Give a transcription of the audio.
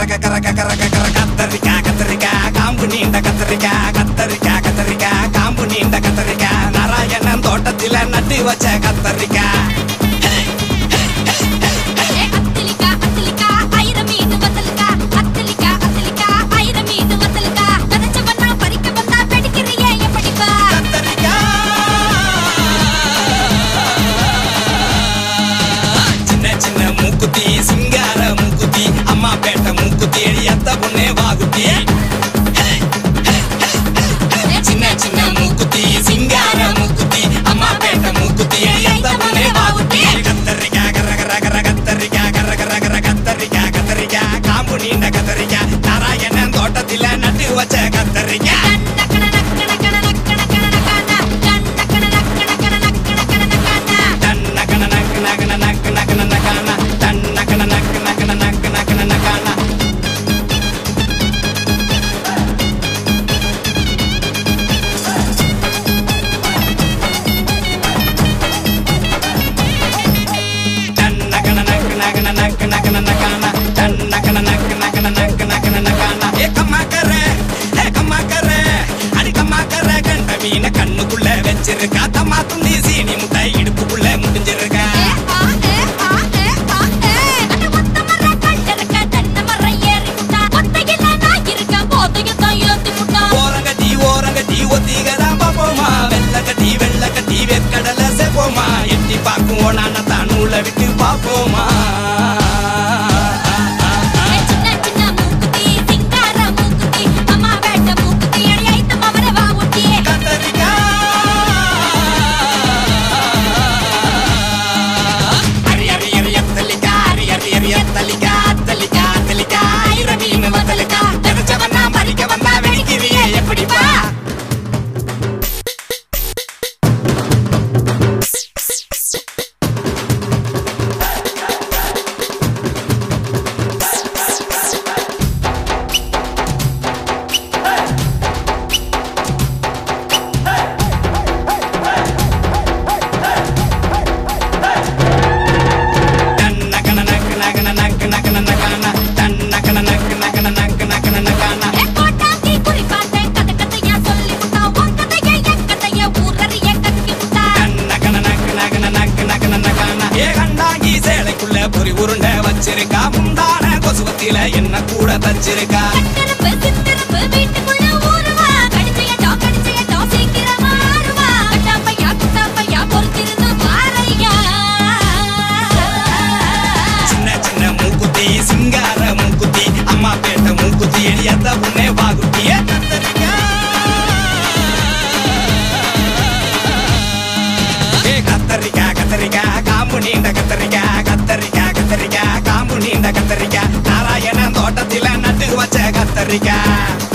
கரக கரக கரக கர கத்தரிக்கா கத்தரிக்கா காம்பு நீண்ட கத்தரிக்கா கத்தரிக்கா கத்தரிக்கா காம்பு நீண்ட கத்தரிக்கா நாராயணன் தோட்டத்தில நட்டு வச்ச கத்தரிக்கா. 왔다 Cada வச்சிருக்கா முந்தான கொசுவத்தில என்ன கூட தச்சிருக்கா? சிங்கார மூக்குத்தி அம்மா பேட்ட மூக்குத்தி எளியாத்த உன்னே வாகுட்டியே தத்தரிக்கா Rica.